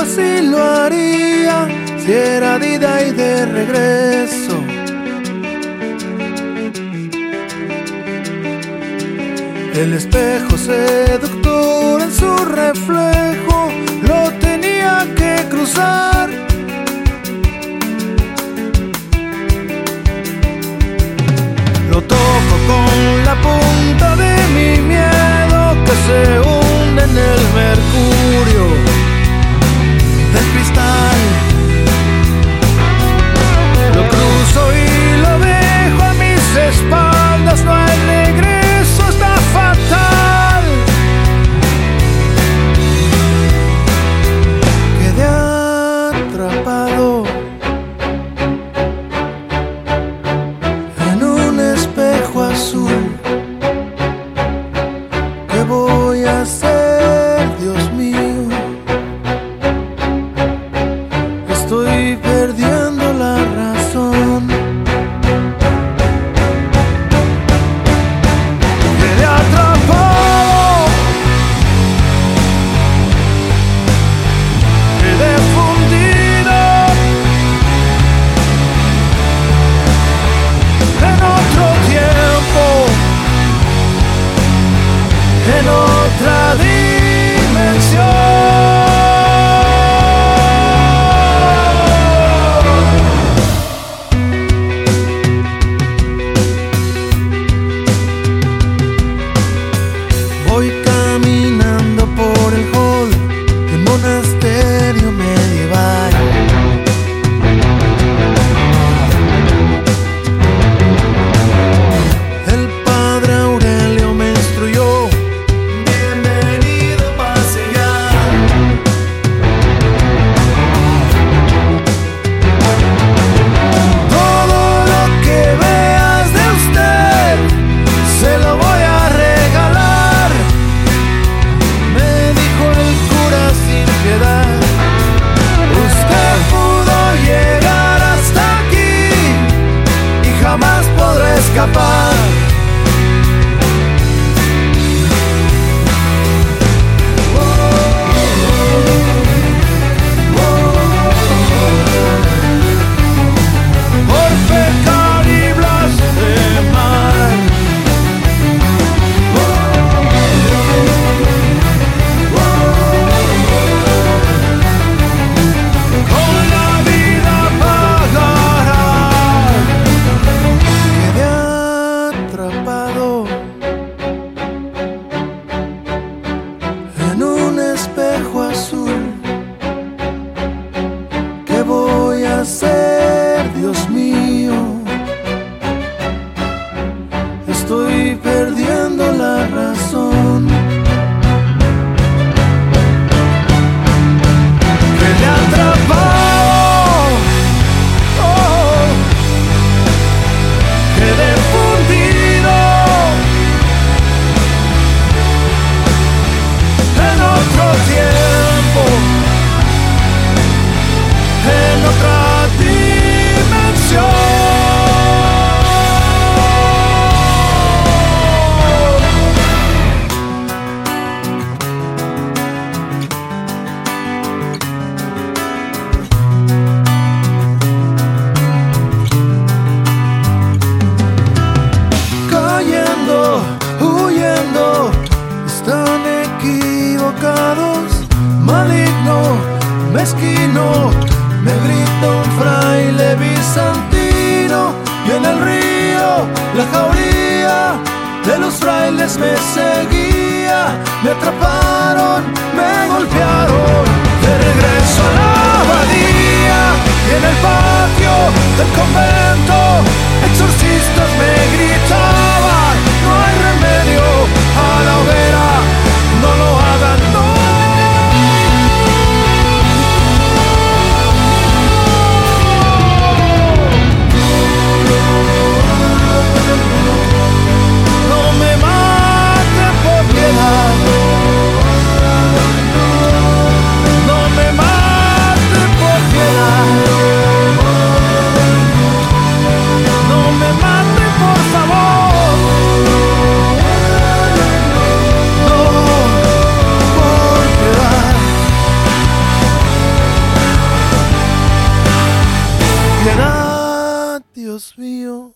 así lo haría si era de y de regreso. El espejo seductor en su reflejo lo tenía que cruzar. Lo toco con la punta de mi miedo que se hunde en el mercurio del cristal. Lo cruzo y lo dejo a mis espaldas, no hay regreso, está fatal. Quedé atrapado perdiendo la razón. Maligno, mezquino, me grita un fraile bizantino, y en el río, la jauría de los frailes me seguía, me atraparon, me golpearon, de regreso a la abadía, y en el patio del convento, exorcistas me Dios mío.